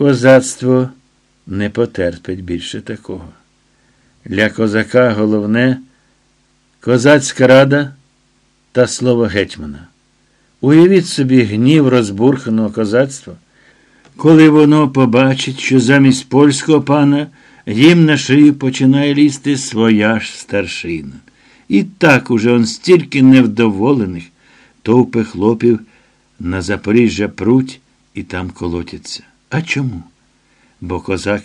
Козацтво не потерпить більше такого. Для козака головне козацька рада та слово гетьмана. Уявіть собі гнів розбурханого козацтва, коли воно побачить, що замість польського пана їм на шию починає лізти своя ж старшина. І так уже он стільки невдоволених, товпи хлопів на Запоріжжя пруть і там колотяться. А чому? Бо козак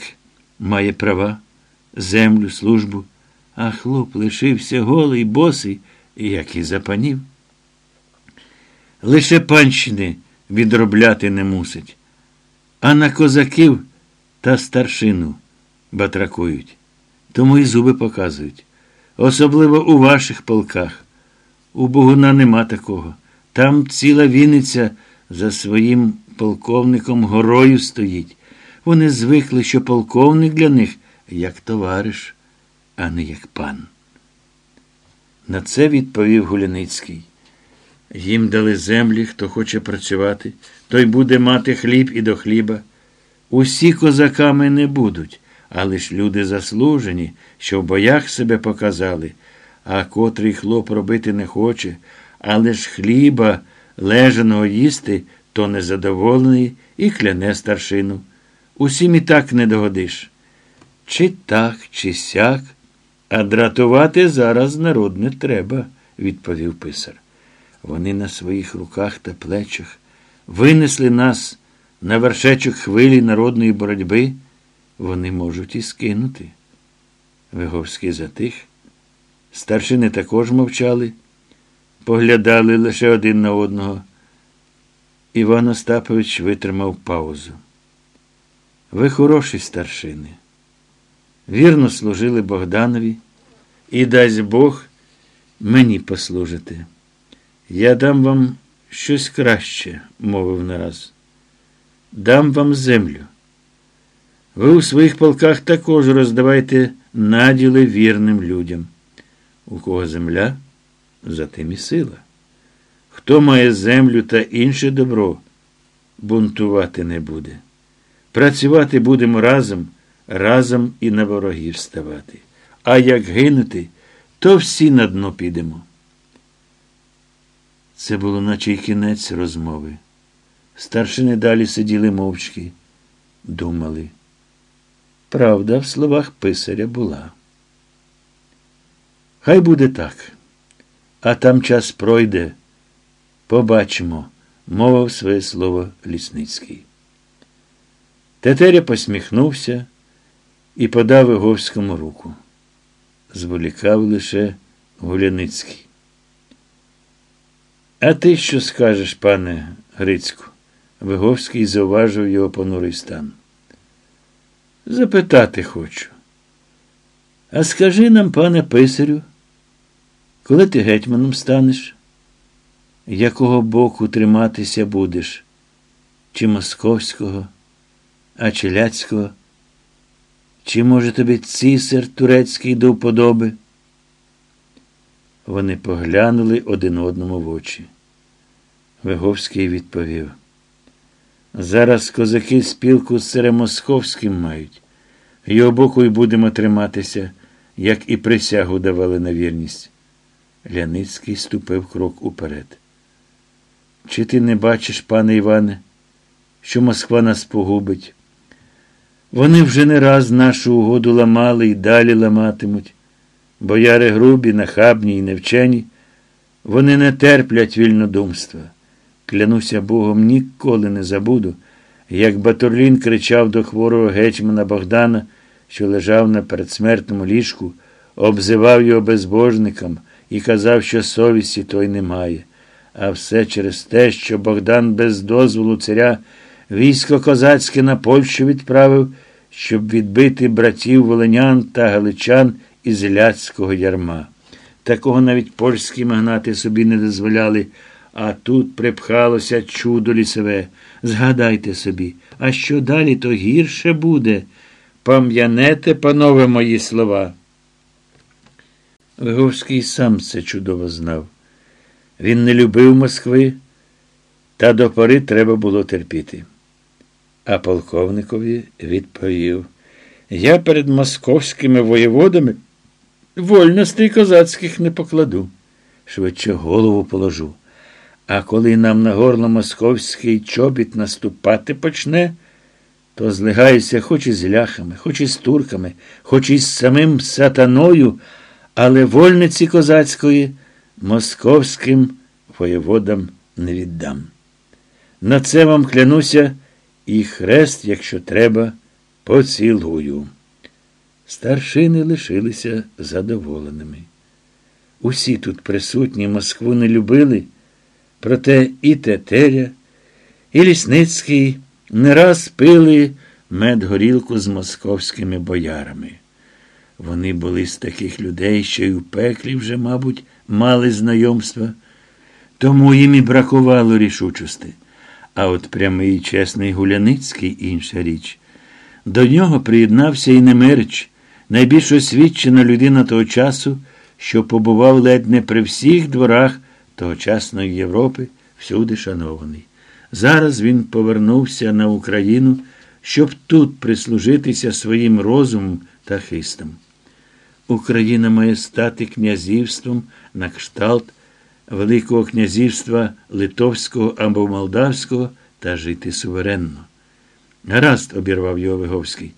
має права, землю, службу, а хлоп лишився голий, босий, як і запанів. Лише панщини відробляти не мусить, а на козаків та старшину батракують. Тому і зуби показують. Особливо у ваших полках. У Богуна нема такого. Там ціла Вінниця за своїм полковником горою стоїть. Вони звикли, що полковник для них як товариш, а не як пан. На це відповів Гуляницький. Їм дали землі, хто хоче працювати, той буде мати хліб і до хліба. Усі козаками не будуть, але ж люди заслужені, що в боях себе показали, а котрий хлоп робити не хоче, але ж хліба лежаного їсти, то незадоволений і кляне старшину. Усім і так не догодиш. Чи так, чи сяк, а дратувати зараз народ не треба, відповів писар. Вони на своїх руках та плечах винесли нас на вершечок хвилі народної боротьби, вони можуть і скинути. Виговський затих. Старшини також мовчали, поглядали лише один на одного. Іван Остапович витримав паузу. Ви хороші старшини. Вірно служили Богданові, і дасть Бог мені послужити. Я дам вам щось краще, мовив нараз. Дам вам землю. Ви у своїх полках також роздавайте наділи вірним людям. У кого земля, за тим і сила. Хто має землю та інше добро, бунтувати не буде. Працювати будемо разом, разом і на ворогів ставати. А як гинути, то всі на дно підемо. Це було наче й кінець розмови. Старшини далі сиділи мовчки, думали. Правда, в словах писаря була. Хай буде так, а там час пройде. Побачимо, мовив своє слово Лісницький. Тетеря посміхнувся і подав Виговському руку. Зволікав лише Гуляницький. А ти що скажеш, пане Грицьку? Виговський зауважив його понурий стан. Запитати хочу. А скажи нам, пане писарю, коли ти гетьманом станеш? Якого боку триматися будеш? Чи московського, а челяцького? Чи, може, тобі цісар турецький до вподоби? Вони поглянули один одному в очі. Виговський відповів. Зараз козаки спілку з Серемосковським мають. Його боку й будемо триматися, як і присягу давали на вірність. Ляницький ступив крок уперед. Чи ти не бачиш, пане Іване, що Москва нас погубить? Вони вже не раз нашу угоду ламали і далі ламатимуть. Бояри грубі, нахабні і невчені, вони не терплять вільнодумства. Клянуся Богом, ніколи не забуду, як Батурлін кричав до хворого гетьмана Богдана, що лежав на передсмертному ліжку, обзивав його безбожником і казав, що совісті той немає. А все через те, що Богдан без дозволу царя військо козацьке на Польщу відправив, щоб відбити братів волинян та галичан із ляцького ярма. Такого навіть польські магнати собі не дозволяли. А тут припхалося чудо лісове. Згадайте собі, а що далі, то гірше буде. Пам'янете, панове мої слова. Виговський сам це чудово знав. Він не любив Москви, та до пори треба було терпіти. А полковникові відповів Я перед московськими воєводами вольностей козацьких не покладу. Швидше голову положу. А коли нам на горло московський чобіт наступати почне, то злигаюся хоч із ляхами, хоч із турками, хоч із самим сатаною, але вольниці козацької московським воєводам не віддам. На це вам клянуся і хрест, якщо треба, поцілую. Старшини лишилися задоволеними. Усі тут присутні Москву не любили, проте і Тетеря, і Лісницький не раз пили медгорілку з московськими боярами. Вони були з таких людей, що й у пеклі вже, мабуть, мали знайомства, тому їм і бракувало рішучості. А от прямий чесний Гуляницький інша річ. До нього приєднався і Немирич, найбільш освічена людина того часу, що побував ледь не при всіх дворах тогочасної Європи, всюди шанований. Зараз він повернувся на Україну, щоб тут прислужитися своїм розумом та хистом. Україна має стати князівством на кшталт Великого князівства Литовського або Молдавського та жити суверенно. Гаразд, обірвав його Виговський.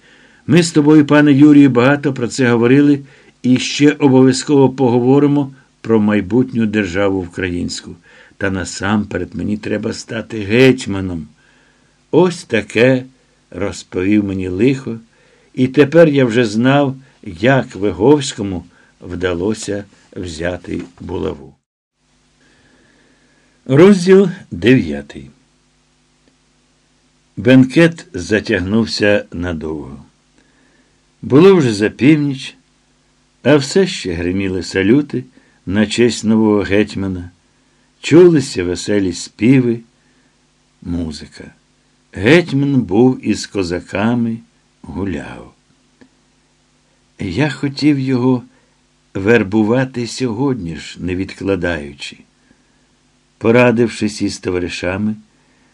Ми з тобою, пане Юрію, багато про це говорили і ще обов'язково поговоримо про майбутню державу українську. Та насамперед мені треба стати гетьманом. Ось таке розповів мені лихо, і тепер я вже знав, як Виговському вдалося взяти булаву. Розділ дев'ятий. Бенкет затягнувся надовго. Було вже за північ, а все ще гриміли салюти на честь нового гетьмана, чулися веселі співи, музика. Гетьман був із козаками, гуляв. Я хотів його вербувати сьогодні ж, не відкладаючи. Порадившись із товаришами,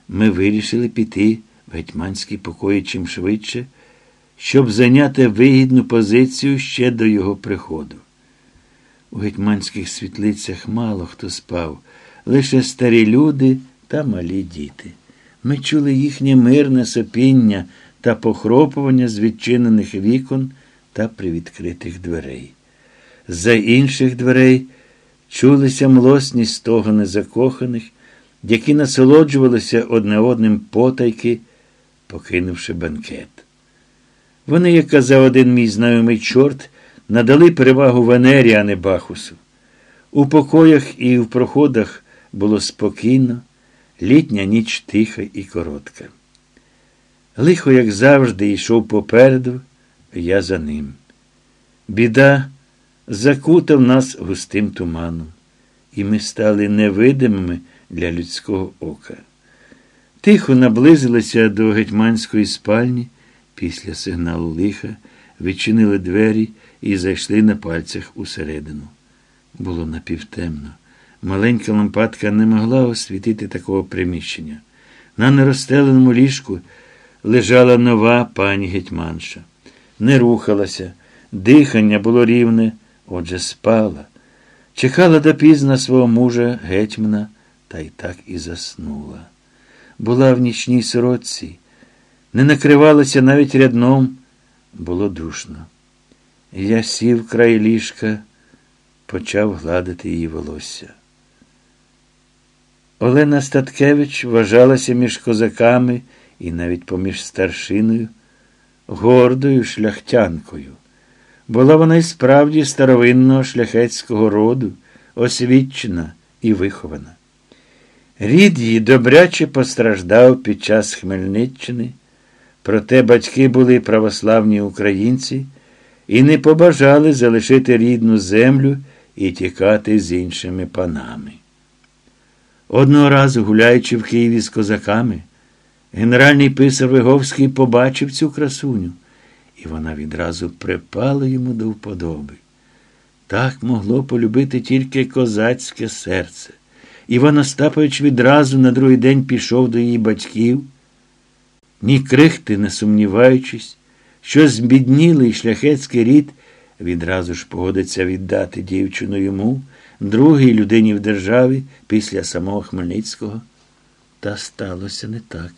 ми вирішили піти в гетьманські покої чим швидше, щоб зайняти вигідну позицію ще до його приходу. У гетьманських світлицях мало хто спав, лише старі люди та малі діти. Ми чули їхнє мирне сопіння та похропування з відчинених вікон та привідкритих дверей. За інших дверей чулися млосні стогони закоханих, які насолоджувалися одне одним потайки, покинувши банкет. Вони, як казав один мій знайомий чорт, надали перевагу Венері, а не Бахусу. У покоях і в проходах було спокійно, літня ніч тиха і коротка. Лихо, як завжди, йшов попереду, я за ним. Біда закутав нас густим туманом, і ми стали невидимими для людського ока. Тихо наблизилися до гетьманської спальні після сигналу лиха, відчинили двері і зайшли на пальцях усередину. Було напівтемно. Маленька лампадка не могла освітити такого приміщення. На нерозстеленому ліжку лежала нова пані гетьманша. Не рухалася, дихання було рівне, отже, спала. Чекала допізна свого мужа гетьмана, та й так і заснула. Була в нічній сорочці, не накривалася навіть рядном, було душно. Я сів край ліжка, почав гладити її волосся. Олена Статкевич вважалася між козаками і навіть поміж старшиною, гордою шляхтянкою. Була вона й справді старовинного шляхетського роду, освічена і вихована. Рід її добряче постраждав під час Хмельниччини, проте батьки були православні українці і не побажали залишити рідну землю і тікати з іншими панами. Одного разу, гуляючи в Києві з козаками, генеральний писар Виговський побачив цю красуню, і вона відразу припала йому до вподоби. Так могло полюбити тільки козацьке серце. Іван Остапович відразу на другий день пішов до її батьків. ні крихти не сумніваючись, що збіднілий шляхетський рід відразу ж погодиться віддати дівчину йому, другій людині в державі після самого Хмельницького. Та сталося не так.